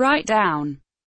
Write down.